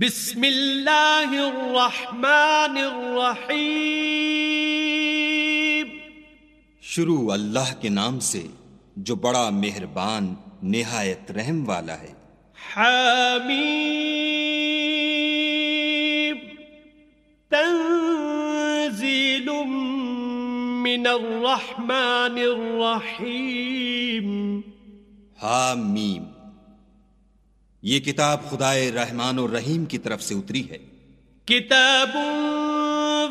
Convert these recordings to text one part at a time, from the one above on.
بسم اللہ الرحمن الرحیم۔ شروع اللہ کے نام سے جو بڑا مہربان نہایت رحم والا ہے۔ حمیم تنزیل من الرحمن الرحیم۔ حامیم۔ یہ کتاب خدائے رحمان الرحیم کی طرف سے اتری ہے۔ کتاب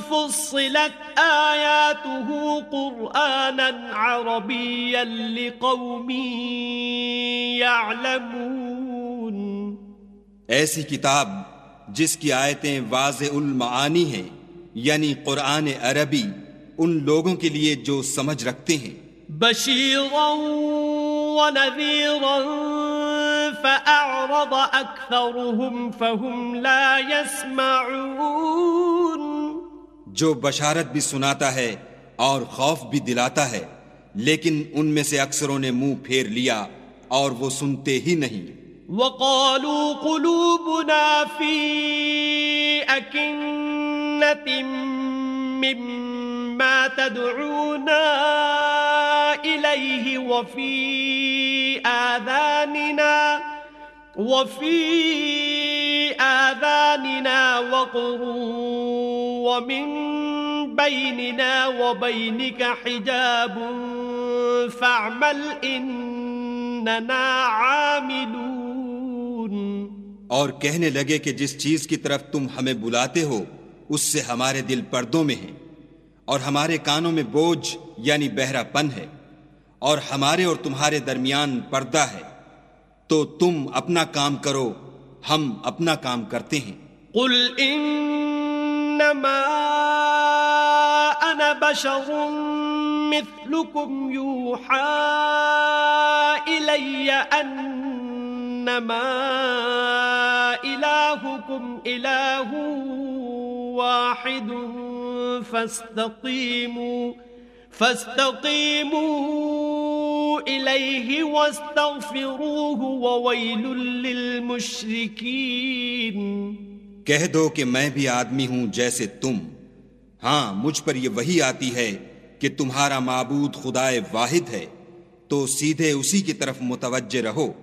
فصلت آیاته قرآنا عربيا لقوم يعلمون ایسی کتاب جس کی آیتیں واضح المعانی ہیں یعنی قرآن عربی ان لوگوں کے لیے جو سمجھ رکھتے ہیں۔ بشيرا ونذيرا فأعرض أكثرهم فهم لا يسمعون. جو بشارت بھی سناتا ہے اور خوف بھی دلاتا ہے لیکن ان میں سے اکثروں نے منہ پھیر لیا اور وہ سنتے ہی نہیں۔ وقالوا قلوبنا في أكنة مما تدعونا إليه وفي آذاننا وفي آذاننا وقر ومن بيننا وبينك حجاب فاعمل إننا عاملون. اور کہنے لگے کہ جس چیز کی طرف تم ہمیں بلاتے ہو، اس سے ہمارے دل پردوں میں ہیں اور ہمارے کانوں میں بوجھ یعنی بہرا پن ہے اور ہمارے اور تمہارے درمیان پردہ ہے۔ تو تم اپنا کام کرو، ہم اپنا کام کرتے ہیں۔ قل انما انا بشر مثلكم يوحى الي انما الهكم اله واحد فاستقيموا فاستقيموا اليه واستغفروه وويل للمشركين. کہہ دو کہ میں بھی آدمی ہوں جیسے تم۔ ہاں مجھ پر یہ وہی آتی ہے کہ تمہارا معبود خدائے واحد ہے۔ تو سیدھے اسی کی طرف متوجہ رہو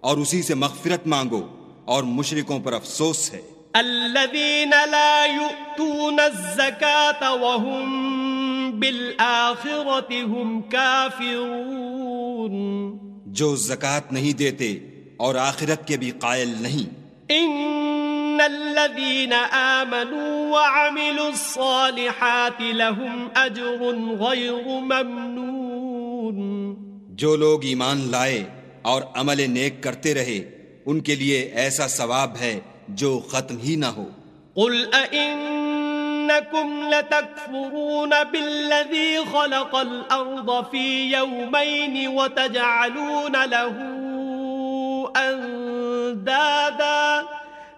اور اسی سے مغفرت مانگو اور مشرکوں پر افسوس ہے۔ الذين لا يؤتون الزكاة وهم هم كافرون جو زکوٰۃ نہیں دیتے اور آخرت کے بھی قائل نہیں۔ إن الذين آمنوا وعملوا الصالحات لهم أجر غير ممنون۔ جو لوگ ایمان لائے اور عمل نیک کرتے رہے ان کے لیے ایسا ثواب ہے جو ختم ہی نہ ہو۔ قل أئنكم لتكفرون بالذي خلق الأرض في يومين وتجعلون له أندادا.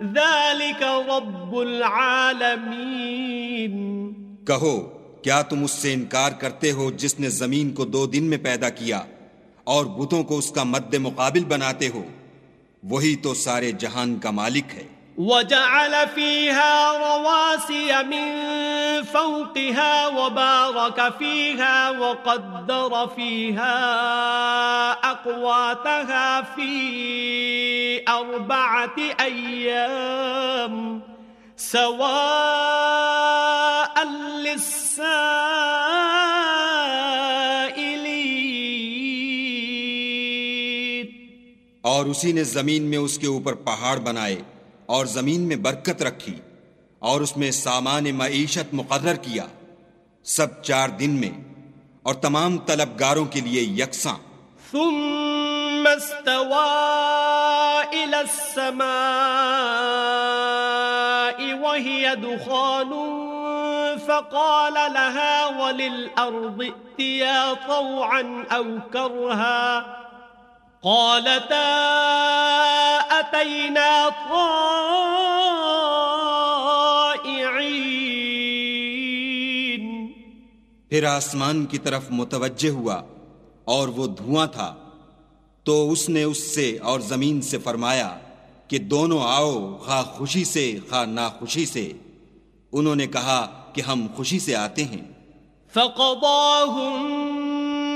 ذلك رب العالمين. کہو، کیا تم اس سے انکار کرتے ہو جس نے زمین کو دو دن میں پیدا کیا اور بتوں کو اس کا مد مقابل بناتے ہو؟ وہی تو سارے جہان کا مالک ہے۔ وجعل فيها رواسي من فوقها وبارك فيها وقدر فيها أقواتها في أربعة أيام سواء للسائلين. اور اسی نے زمین میں اس کے اوپر پہاڑ بنائے اور زمین میں برکت رکھی اور اس میں سامان معیشت مقرر کیا سب چار دن میں اور تمام طلبگاروں کے لیے یکساں۔ ثم استوى إلى السماء وهي دخان فقال لها وللأرض ائتيا طوعا أو كرها قالتا أتينا طائعين. پھر آسمان کی طرف متوجہ ہوا اور وہ دھواں تھا۔ تو اس نے اس سے اور زمین سے فرمایا کہ دونوں آؤ خواہ خوشی سے خواہ ناخوشی سے۔ انہوں نے کہا کہ ہم خوشی سے آتے ہیں۔ فقضاهن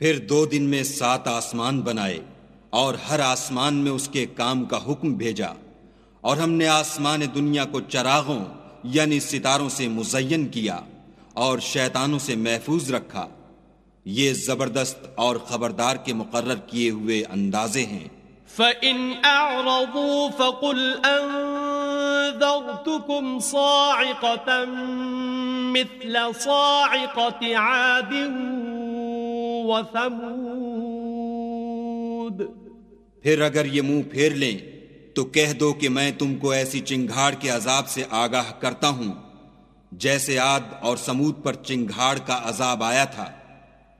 پھر دو دن میں سات آسمان بنائے اور ہر آسمان میں اس کے کام کا حکم بھیجا اور ہم نے آسمان دنیا کو چراغوں یعنی ستاروں سے مزین کیا اور شیطانوں سے محفوظ رکھا۔ یہ زبردست اور خبردار کے مقرر کیے ہوئے اندازے ہیں۔ فَإِنْ أَعْرَضُوا فَقُلْ أَنذَرْتُكُمْ صَاعِقَةً مِثْلَ صَاعِقَةِ عَادٍ وَثَمُودٍ پھر اگر یہ منہ پھیر لیں تو کہہ دو کہ میں تم کو ایسی چنگھاڑ کے عذاب سے آگاہ کرتا ہوں جیسے عاد اور سمود پر چنگھاڑ کا عذاب آیا تھا۔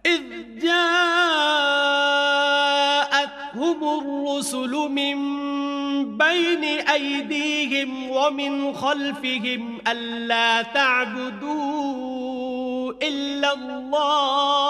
اذ جاءتهم الرسل من بين ايديهم ومن خلفهم الا تعبدوا الا الله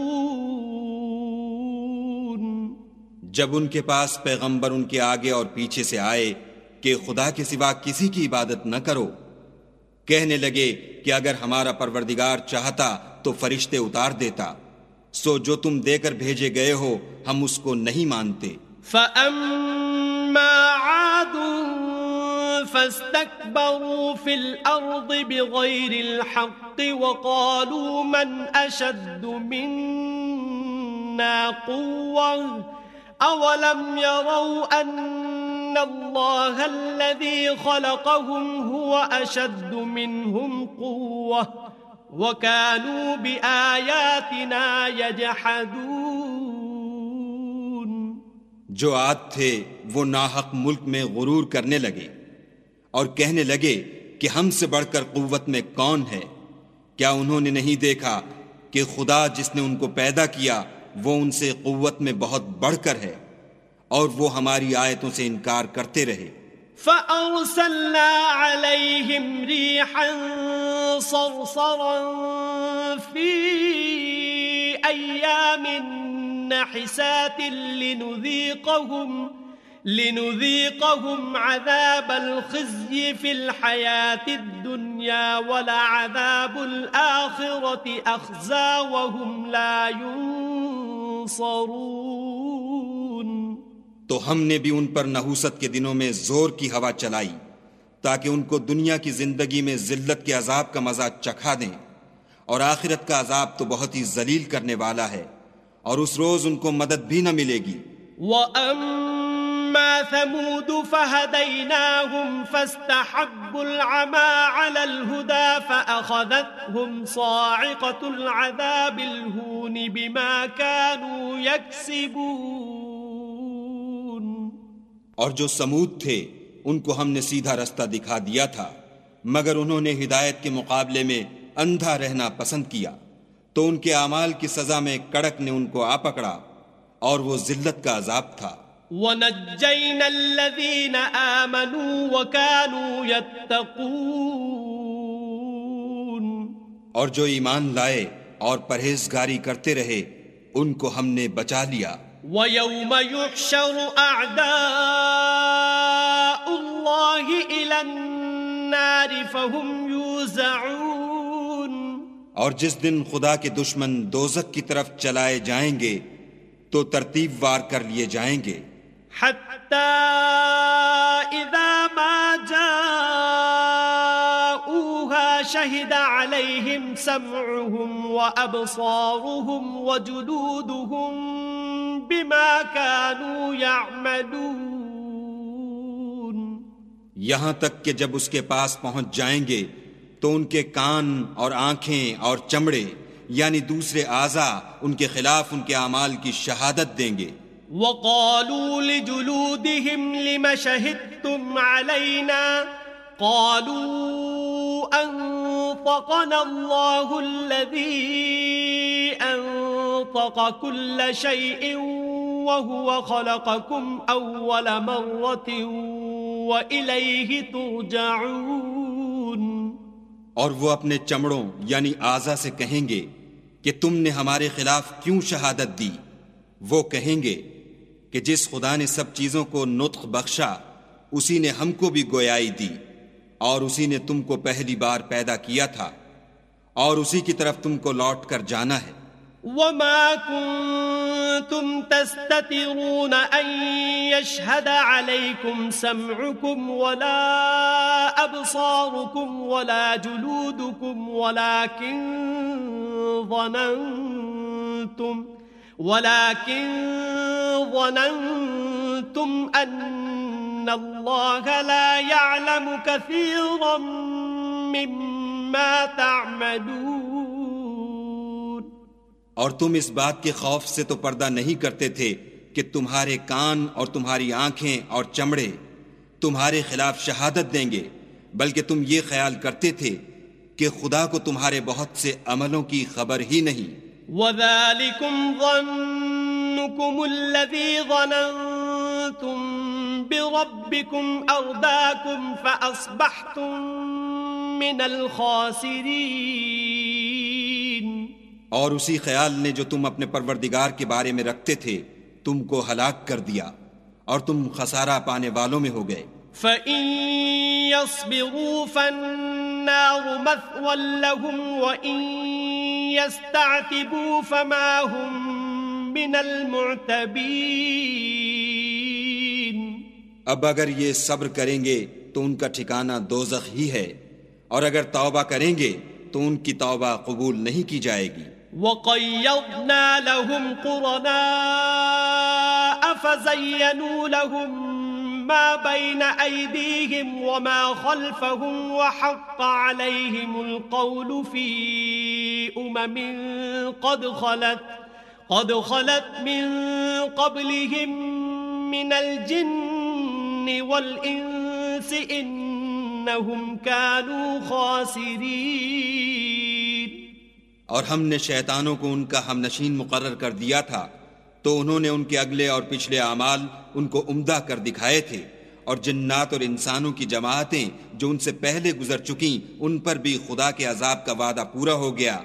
جب ان کے پاس پیغمبر ان کے آگے اور پیچھے سے آئے کہ خدا کے سوا کسی کی عبادت نہ کرو، کہنے لگے کہ اگر ہمارا پروردگار چاہتا تو فرشتے اتار دیتا، سو جو تم دے کر بھیجے گئے ہو، ہم اس کو نہیں مانتے۔ فَأَمَّا عَادٌ فَاسْتَكْبَرُوا فِي الْأَرْضِ بِغَيْرِ الْحَقِّ وَقَالُوا مَنْ أَشَدُّ مِنَّا قُوَّةً أَوَلَمْ يَرَوْا أَنَّ اللَّهَ الَّذِي خَلَقَهُمْ هُوَ أَشَدُّ مِنْهُمْ قُوَّةً وَكَانُوا بِآيَاتِنَا يَجْحَدُونَ جو عاد تھے وہ ناحق ملک میں غرور کرنے لگے اور کہنے لگے کہ ہم سے بڑھ کر قوت میں کون ہے؟ کیا انہوں نے نہیں دیکھا کہ خدا جس نے ان کو پیدا کیا وہ ان سے قوت میں بہت بڑھ کر ہے اور وہ ہماری آیتوں سے انکار کرتے رہے۔ فأرسلنا عليهم ريحا صرصرا في أيام نحسات لنذيقهم لنذيقهم عذاب الخزي في الحياة الدنيا ولعذاب الآخرة أخزى وهم لا ينصرون تو ہم نے بھی ان پر نحوست کے دنوں میں زور کی ہوا چلائی تاکہ ان کو دنیا کی زندگی میں ذلت کے عذاب کا مزہ چکھا دیں اور آخرت کا عذاب تو بہت ہی ذلیل کرنے والا ہے اور اس روز ان کو مدد بھی نہ ملے گی۔ وَأَمَّا ثَمُودُ فَهَدَيْنَاهُمْ فَاسْتَحَبُّوا الْعَمَى عَلَى الْهُدَى فَأَخَذَتْهُمْ صَاعِقَةُ الْعَذَابِ الْهُونِ بِمَا كَانُوا يَكْسِبُونَ۔ اور جو سمود تھے، ان کو ہم نے سیدھا رستہ دکھا دیا تھا، مگر انہوں نے ہدایت کے مقابلے میں اندھا رہنا پسند کیا۔ تو ان کے اعمال کی سزا میں کڑک نے ان کو آ پکڑا اور وہ ذلت کا عذاب تھا۔ وَنَجَّيْنَا الَّذِينَ آمَنُوا وَكَانُوا يَتَّقُونَ اور جو ایمان لائے اور پرہیزگاری کرتے رہے ان کو ہم نے بچا لیا۔ وَيَوْمَ يُحْشَرُ أَعْدَاءُ اللَّهِ إِلَى النَّارِ فَهُمْ يُوزَعُونَ اور جس دن خدا کے دشمن دوزک کی طرف چلائے جائیں گے تو ترتیب وار کر لیے جائیں گے۔ حتى إذا ما جاءوها شهد عليهم سمعهم وأبصارهم وجلودهم بما كانوا يعملون. یہاں تک کہ جب اس کے پاس پہنچ جائیں گے تو ان کے کان اور آنکھیں اور چمڑے یعنی دوسرے اعضا ان کے خلاف ان کے اعمال کی شہادت دیں گے۔ وقالوا لجلودهم لم شهدتم علينا؟ قالوا أنطقنا الله الذي أنطق كل شيء وهو خلقكم أول مرة وإليه ترجعون. اور وہ اپنے چمڑوں یعنی آزا سے کہیں گے کہ تم نے ہمارے خلاف کیوں شہادت دی؟ وہ کہیں گے کہ جس خدا نے سب چیزوں کو نطق بخشا، اسی نے ہم کو بھی گویائی دی، اور اسی نے تم کو پہلی بار پیدا کیا تھا، اور اسی کی طرف تم کو لوٹ کر جانا ہے۔ وما كنتم تستترون أن يشهد عليكم سمعكم ولا أبصاركم ولا جلودكم ولكن ظننتم، ولكن ظننتم أن الله لا يعلم كثيرا مما تعملون. اور تم اس بات کے خوف سے تو پردہ نہیں کرتے تھے کہ تمہارے کان اور تمہاری آنکھیں اور چمڑے تمہارے خلاف شہادت دیں گے بلکہ تم یہ خیال کرتے تھے کہ خدا کو تمہارے بہت سے عملوں کی خبر ہی نہیں۔ وذلكم ظنكم الذي ظننتم بربكم أرداكم فأصبحتم من الخاسرين. اور اسی خیال نے جو تم اپنے پروردگار کے بارے میں رکھتے تھے تم کو ہلاک کر دیا اور تم خسارہ پانے والوں میں ہو گئے۔ فإن يصبروا فالنار مثوى لهم وإن يستعتبوا فما هم من المعتبين اب اگر یہ صبر کریں گے تو ان کا ٹھکانہ دوزخ ہی ہے۔ اور اگر توبہ کریں گے تو ان کی توبہ قبول نہیں کی جائے گی۔ وقيضنا لهم قرناء فزينوا لهم ما بين أيديهم وما خلفهم وحق عليهم القول في أمم قد خلت قد خلت من قبلهم من الجن والإنس إنهم كانوا خاسرين۔ اور ہم نے شیطانوں کو ان کا ہم نشین مقرر کر دیا تھا، تو انہوں نے ان کے اگلے اور پچھلے اعمال ان کو عمدہ کر دکھائے تھے۔ اور جنات اور انسانوں کی جماعتیں جو ان سے پہلے گزر چکیں، ان پر بھی خدا کے عذاب کا وعدہ پورا ہو گیا۔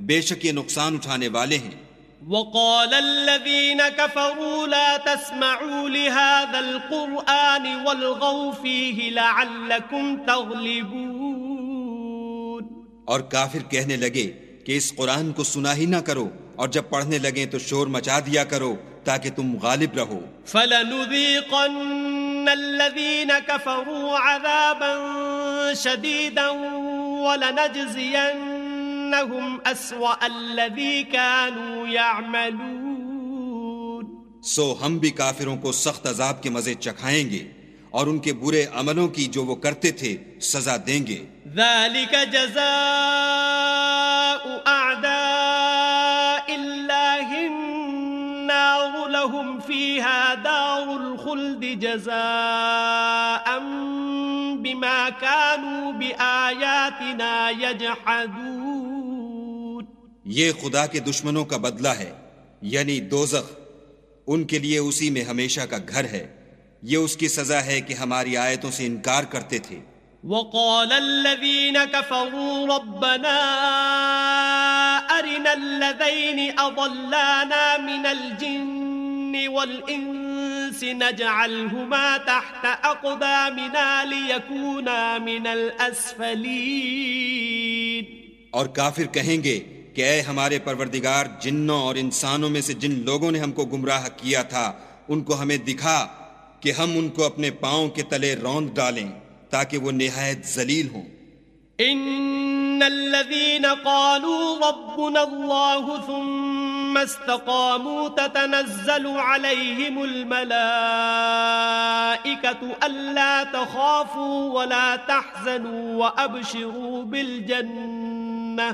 بے شک یہ نقصان اٹھانے والے ہیں۔ وقال الذين كفروا لا تسمعوا لهذا القرآن والغوا فيه لعلكم تغلبون. اور کافر کہنے لگے کہ اس قرآن کو سنا ہی نہ کرو اور جب پڑھنے لگیں تو شور مچا دیا کرو تاکہ تم غالب رہو۔ فلنذيقن الذين كفروا عذابا شديدا ولنجزينهم أسوأ الذي كانوا يعملون. سو ہم بھی کافروں کو سخت عذاب کے مزے چکھائیں گے اور ان کے برے عملوں کی جو وہ کرتے تھے سزا دیں گے۔ ذلك جزاء أعداء الله النار لهم فيها دار الخلد جزاء بما كانوا بآياتنا يجحدون. یہ خدا کے دشمنوں کا بدلہ ہے یعنی دوزخ۔ ان کے لیے اسی میں ہمیشہ کا گھر ہے۔ یہ اس کی سزا ہے کہ ہماری آیتوں سے انکار کرتے تھے۔ وقال الذين كفروا ربنا أرنا الذين أضلانا من الجن والإنس نجعلهما تحت أقدامنا ليكونا من الأسفلين۔ اور کافر کہیں گے کہ اے ہمارے پروردگار، جنوں اور انسانوں میں سے جن لوگوں نے ہم کو گمراہ کیا تھا، ان کو ہمیں دکھا کہ ہم ان کو اپنے پاؤں کے تلے روند ڈالیں تاکہ وہ نہایت ذلیل ہوں۔ إن إن الذين قالوا ربنا الله ثم استقاموا تتنزل عليهم الملائكة ألا تخافوا ولا تحزنوا وأبشروا بالجنة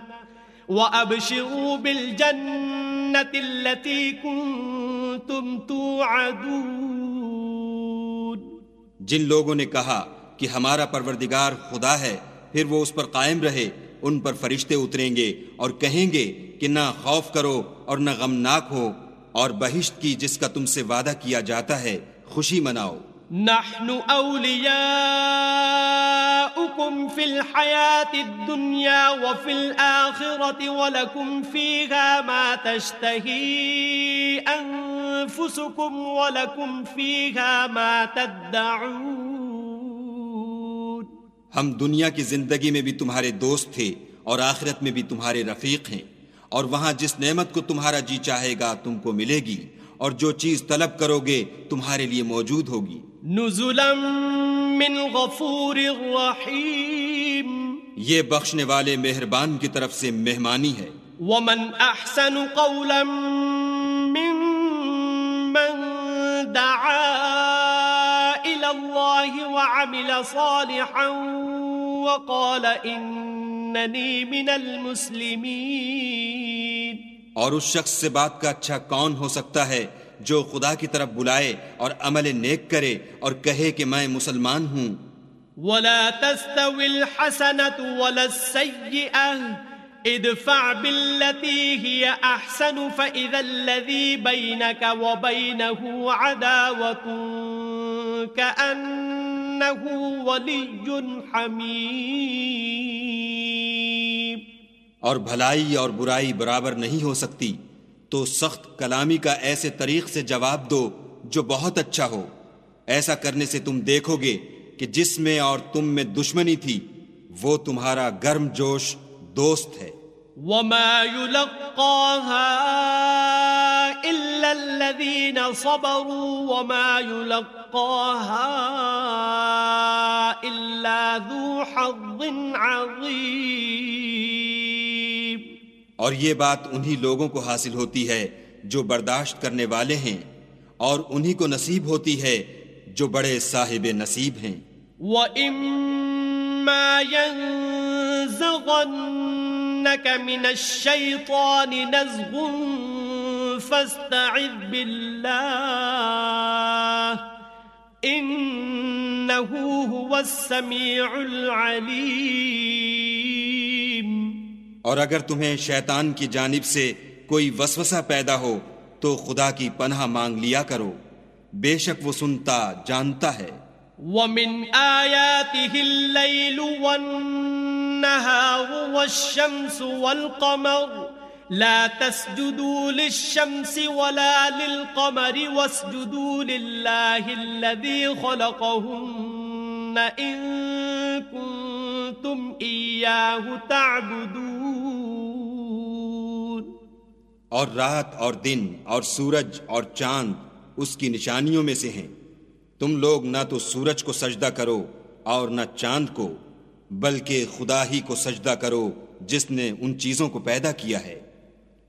وأبشروا بالجنة التي كنتم توعدون. جن لوگوں نے کہا کہ ہمارا پروردگار خدا ہے پھر وہ اس پر قائم رہے ان پر فرشتے اتریں گے اور کہیں گے کہ نہ خوف کرو اور نہ غمناک ہو اور بہشت کی جس کا تم سے وعدہ کیا جاتا ہے خوشی مناؤ۔ نحن أولياؤكم في الحياة الدنيا وفي الآخرة ولكم فيها ما تشتهي أنفسكم ولكم فيها ما تدعون ہم دنیا کی زندگی میں بھی تمہارے دوست تھے اور آخرت میں بھی تمہارے رفیق ہیں اور وہاں جس نعمت کو تمہارا جی چاہے گا تم کو ملے گی اور جو چیز طلب کرو گے تمہارے لیے موجود ہوگی۔ نزلا من غفور رحیم یہ بخشنے والے مہربان کی طرف سے مہمانی ہے۔ ومن احسن قولا ممن دعا الى الله وعمل صالحا وقال انني من المسلمين۔ اور اس شخص سے بات کا اچھا کون ہو سکتا ہے؟ جو خدا کی طرف بلائے اور عمل نیک کرے اور کہے کہ میں مسلمان ہوں۔ ولا تستوي الحسنة ولا السيئة ادفع بالتي هي أحسن فإذا الذي بينك وبينه عداوة كأنه ولي حميم۔ اور بھلائی اور برائی برابر نہیں ہو سکتی۔ تو سخت کلامی کا ایسے طریق سے جواب دو جو بہت اچھا ہو۔ ایسا کرنے سے تم دیکھو گے کہ جس میں اور تم میں دشمنی تھی، وہ تمہارا گرم جوش دوست ہے۔ وما يلقاها إلا الذين صبروا وما يلقاها إلا ذو حظ عظيم۔ اور یہ بات انہی لوگوں کو حاصل ہوتی ہے جو برداشت کرنے والے ہیں، اور انہی کو نصیب ہوتی ہے جو بڑے صاحب نصیب ہیں۔ وَإِمَّا يَنزَغَنَّكَ مِنَ الشَّيْطَانِ نَزْغٌ فَاسْتَعِذْ بِاللَّهِ إِنَّهُ هُوَ السَّمِيعُ الْعَلِيمُ اور اگر تمہیں شیطان کی جانب سے کوئی وسوسہ پیدا ہو، تو خدا کی پناہ مانگ لیا کرو۔ بے شک وہ سنتا، جانتا ہے۔ ومن آياته الليل والنهار والشمس والقمر لا تسجدوا للشمس ولا للقمر واسجدوا لله الذي خلقهن إن كنتم إياه تعبدون۔ اور رات اور دن اور سورج اور چاند اس کی نشانیوں میں سے ہیں۔ تم لوگ نہ تو سورج کو سجدہ کرو اور نہ چاند کو، بلکہ خدا ہی کو سجدہ کرو جس نے ان چیزوں کو پیدا کیا ہے۔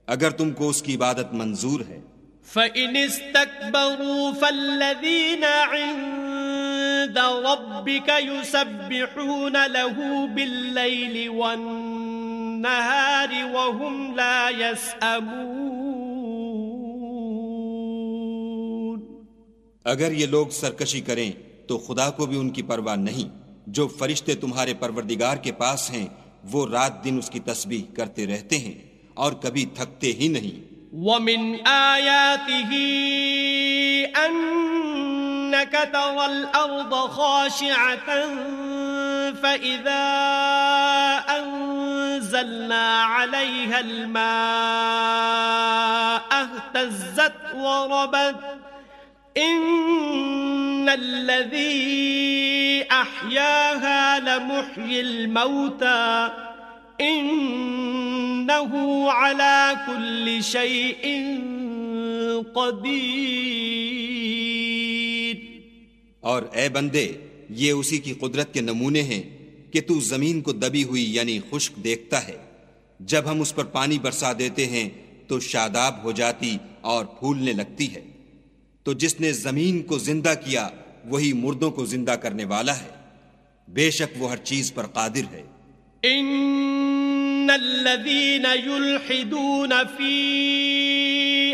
اگر تم کو اس کی عبادت منظور ہے۔ فَإِنِ اسْتَكْبَرُوا فَالَّذِينَ عِندَ رَبِّكَ يُسَبِّحُونَ لَهُ بِاللَّيْلِ وَالنَّهَارِ وَهُمْ لَا يَسْأَمُونَ. اگر یہ لوگ سرکشی کریں تو خدا کو بھی ان کی پرواہ نہیں جو فرشتے تمہارے پروردگار کے پاس ہیں وہ رات دن اس کی تسبیح کرتے رہتے ہیں اور کبھی تھکتے ہی نہیں۔ ومن آياته أنك ترى الأرض خاشعة فإذا أنزلنا عليها الماء اهتزت وربت إن الذي أحياها لمحيي الموتى إنه على كل شيء قدير اور اے بندے یہ اسی کی قدرت کے نمونے ہیں کہ تو زمین کو دبی ہوئی یعنی خشک دیکھتا ہے۔ جب ہم اس پر پانی برسا دیتے ہیں تو شاداب ہو جاتی اور پھولنے لگتی ہے۔ تو جس نے زمین کو زندہ کیا، وہی مردوں کو زندہ کرنے والا ہے۔ بے شک وہ ہر چیز پر قادر ہے۔ ان الذين يلحدون في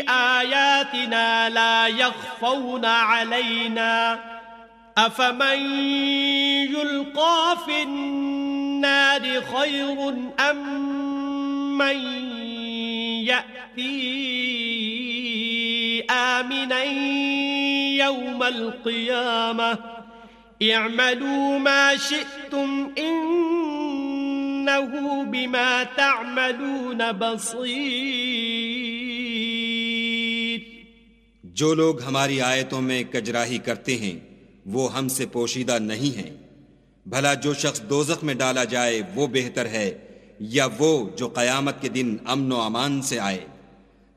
آياتنا لا يخفون علينا افمن يلقى في النار خير ام من يأتي آمنا يوم القيامة اعملوا ما شئتم إنه بما تعملون بصير جو لوگ ہماری آیتوں میں کجراہی کرتے ہیں وہ ہم سے پوشیدہ نہیں ہیں۔ بھلا جو شخص دوزخ میں ڈالا جائے، وہ بہتر ہے، یا وہ جو قیامت کے دن امن و امان سے آئے۔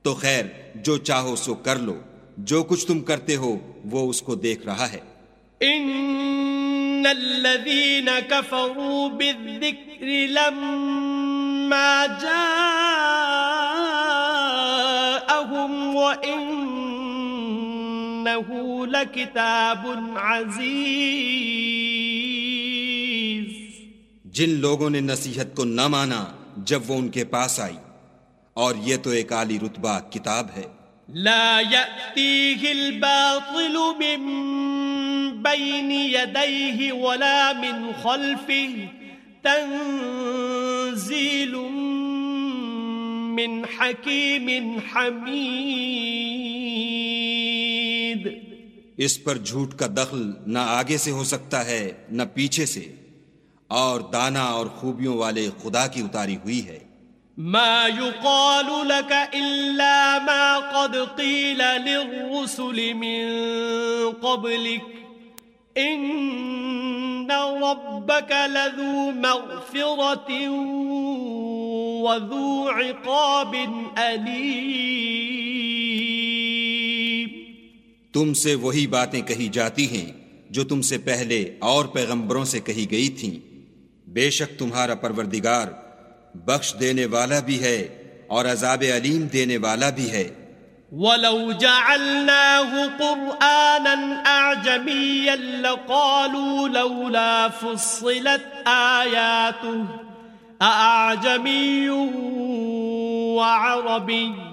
تو خیر، جو چاہو سو کر لو۔ جو کچھ تم کرتے ہو، وہ اس کو دیکھ رہا ہے۔ ان الذين كفروا بالذكر لما جاءهم وانه لكتاب عزيز۔ جن لوگوں نے نصیحت کو نہ مانا جب وہ ان کے پاس آئی اور یہ تو ایک عالی رتبہ کتاب ہے۔ لا يأتيه الباطل من بين يديه ولا من خلفه۔ تنزيل من حكيم حميد۔ اس پر جھوٹ کا دخل نہ آگے سے ہو سکتا ہے، نہ پیچھے سے۔ اور دانا اور خوبیوں والے خدا کی اتاری ہوئی ہے۔ ما يقال لك إلا ما قد قيل للرسل من قبلك إن ربك لذو مغفرة وذو عقاب أليم تم سے وہی باتیں کہی جاتی ہیں جو تم سے پہلے اور پیغمبروں سے کہی گئی تھیں۔ بے شک تمہارا پروردگار بخش دینے والا بھی ہے اور عذاب علیم دینے والا بھی ہے۔ ولو جعلناه قرآنا أعجميا لقالوا لولا فصلت آياته أعجمي وعربي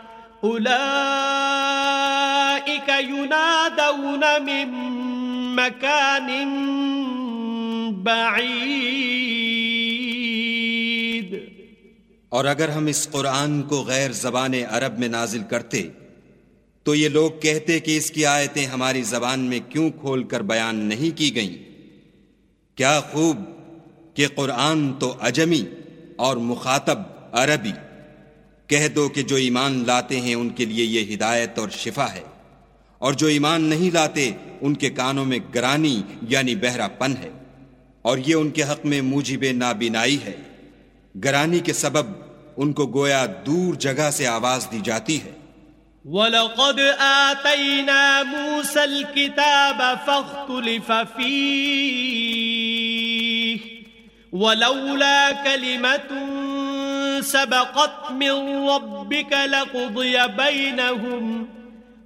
أولئك ينادون من مكان بعيد. اور اگر ہم اس قرآن کو غیر زبان عرب میں نازل کرتے، تو یہ لوگ کہتے کہ اس کی آیتیں ہماری زبان میں کیوں کھول کر بیان نہیں کی گئیں؟ کیا خوب کہ قرآن تو اجمی اور مخاطب عربی کہہ دو کہ جو ایمان لاتے ہیں ان کے لیے یہ ہدایت اور شفا ہے۔ اور جو ایمان نہیں لاتے، ان کے کانوں میں گرانی یعنی بہرا پن ہے۔ اور یہ ان کے حق میں موجب نابینائی ہے۔ گرانی کے سبب ان کو گویا دور جگہ سے آواز دی جاتی ہے۔ وَلَقَدْ آتَيْنَا مُوسَى الْكِتَابَ فَاخْتُلِفَ فِيهِ، وَلَوْلَا كَلِمَةٌ سَبَقَتْ مِنْ رَبِّكَ لَقُضِيَ بَيْنَهُمْ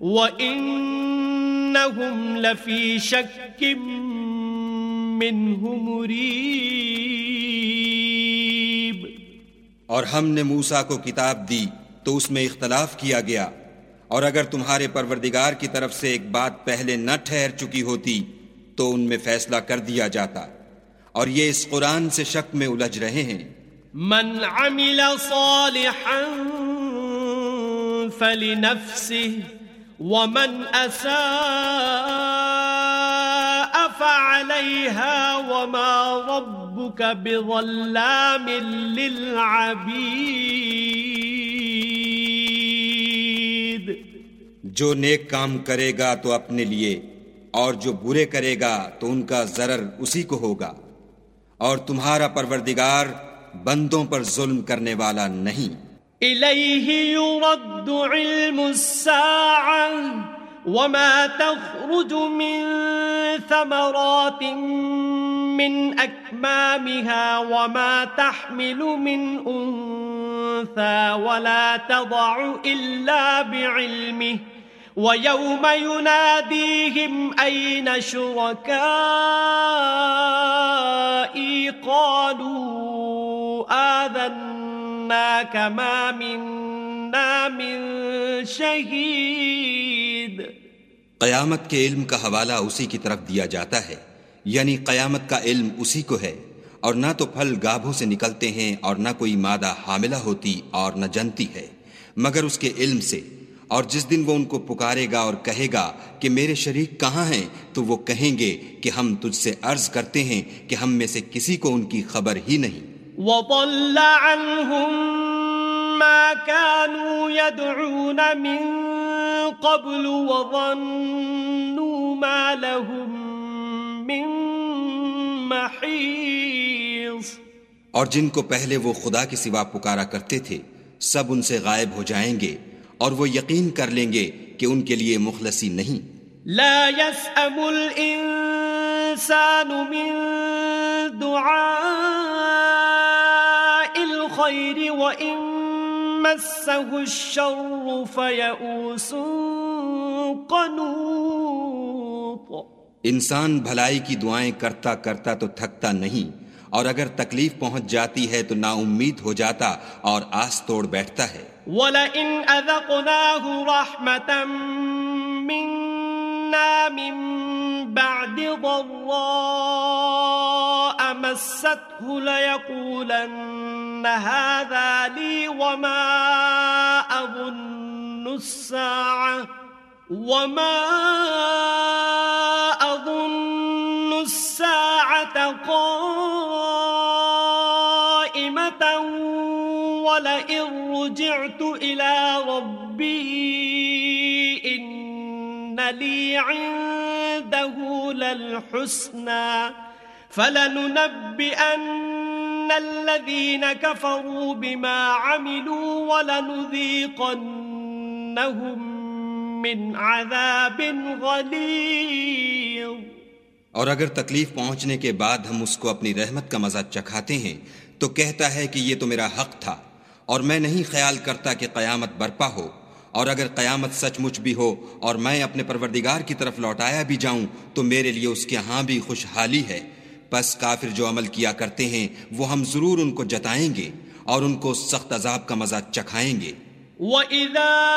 وَإِنَّهُمْ لَفِي شَكٍّ مِّنْهُ مُرِيبٍ۔ اور ہم نے موسیٰ کو کتاب دی تو اس میں اختلاف کیا گیا۔ اور اگر تمہارے پروردگار کی طرف سے ایک بات پہلے نہ ٹھہر چکی ہوتی تو ان میں فیصلہ کر دیا جاتا۔ اور یہ اس قرآن سے شک میں الجھ رہے ہیں۔ من عمل صالحا فلنفسه، ومن اساء فعليها، وما ربك بظلام للعبيد. جو نیک کام کرے گا تو اپنے لیے، اور جو برے کرے گا تو ان کا ضرر اسی کو ہوگا۔ اور تمہارا پروردگار بندوں پر ظلم کرنے والا نہیں۔ إليه يرد علم الساعة وما تخرج من ثمرات من أكمامها وما تحمل من أنثى ولا تضع إلا بعلمه ويوم يناديهم أين شركائي قالوا آذنا كما منا من شهيد۔ قیامت کے علم کا حوالہ اسی کی طرف دیا جاتا ہے۔ یعنی قیامت کا علم اسی کو ہے۔ اور نہ تو پھل گابھوں سے نکلتے ہیں اور نہ کوئی مادہ حاملہ ہوتی اور نہ جنتی ہے۔ مگر اس کے علم سے۔ اور جس دن وہ ان کو پکارے گا اور کہے گا کہ میرے شریک کہاں ہیں، تو وہ کہیں گے کہ ہم تجھ سے عرض کرتے ہیں کہ ہم میں سے کسی کو ان کی خبر ہی نہیں۔ وضل عنهم ما كانوا يدعون من قبل وظنوا ما لهم من محيص. اور جن کو پہلے وہ خدا کے سوا پکارا کرتے تھے سب ان سے غائب ہو جائیں گے اور وہ یقین کر لیں گے کہ ان کے لیے مخلصی نہیں۔ لا يسأم الإنسان من دعاء. الخير وإن مسه الشر فيئوس قنوط. انسان بھلائی کی دعائیں کرتا کرتا تو تھکتا نہیں اور اگر تکلیف پہنچ جاتی ہے تو نا امید ہو جاتا اور آس توڑ بیٹھتا ہے۔ ولئن أذقناه رحمة منا من بعد ضراء مسته ليقولن هذا لي وما أظن الساعة وما أظن الساعة قائمة ولئن رجعت إلى ربي إن لي عنده للحسنى فلننبئن الذين كفروا بما عملوا ولنذيقنهم من عذاب غليظ. اور اگر تکلیف پہنچنے کے بعد ہم اس کو اپنی رحمت کا مزہ چکھاتے ہیں، تو کہتا ہے کہ یہ تو میرا حق تھا، اور میں نہیں خیال کرتا کہ قیامت برپا ہو۔ اور اگر قیامت سچ مچ بھی ہو اور میں اپنے پروردگار کی طرف لوٹایا بھی جاؤں، تو میرے لیے اس کے ہاں بھی خوشحالی ہے۔ بس کافر جو عمل کیا کرتے ہیں، وہ ہم ضرور ان کو جتائیں گے اور ان کو سخت عذاب کا مزہ چکھائیں گے۔ وَإِذَا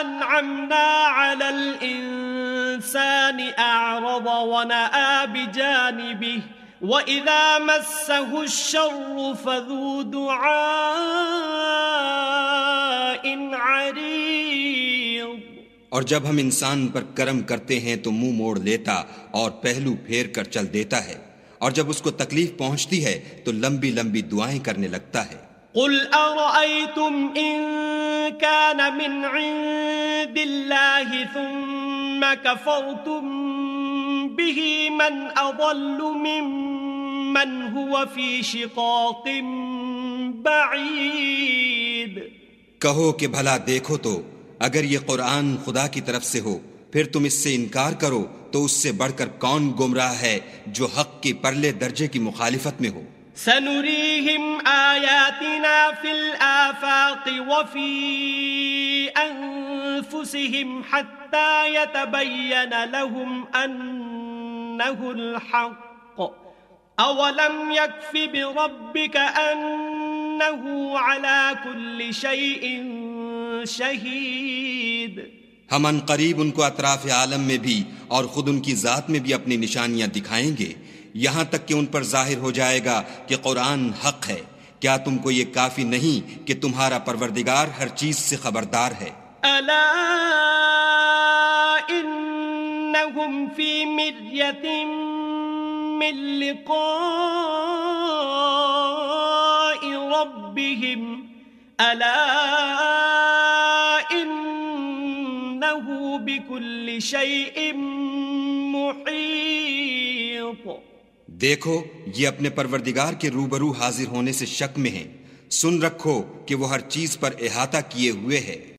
أَنْعَمْنَا عَلَى الْإِنسَانِ أَعْرَضَ وَنَآ بِجَانِبِهِ، وَإِذَا مَسَّهُ الشَّرُّ فَذُو دُعَاءٍ اور جب ہم انسان پر کرم کرتے ہیں تو منہ موڑ لیتا اور پہلو پھیر کر چل دیتا ہے۔ اور جب اس کو تکلیف پہنچتی ہے تو لمبی لمبی دعائیں کرنے لگتا ہے۔ قل أرأيتم إن كان من عند الله ثم كفرتم به من أضل ممن هو في شقاق بعيد۔ کہو کہ بھلا دیکھو تو اگر یہ قرآن خدا کی طرف سے ہو، پھر تم اس سے انکار کرو تو اس سے بڑھ کر کون گمراہ ہے جو حق کی پرلے درجے کی مخالفت میں ہو؟ سنريهم آياتنا في الآفاق وفي أنفسهم حتى يتبين لهم أنه الحق۔ أولم يكف بربك أنه على كل شيء شهيد ہم ان قریب ان کو اطراف عالم میں بھی اور خود ان کی ذات میں بھی اپنی نشانیاں دکھائیں گے۔ یہاں تک کہ ان پر ظاہر ہو جائے گا کہ قرآن حق ہے۔ کیا تم کو یہ کافی نہیں کہ تمہارا پروردگار ہر چیز سے خبردار ہے؟ ألا إنهم في مرية من لقاء ربهم۔ إنه بكل شيء محيط۔ دیکھو، یہ اپنے پروردگار کے روبرو حاضر ہونے سے شک میں ہیں سن رکھو کہ وہ ہر چیز پر احاطہ کیے ہوئے ہے۔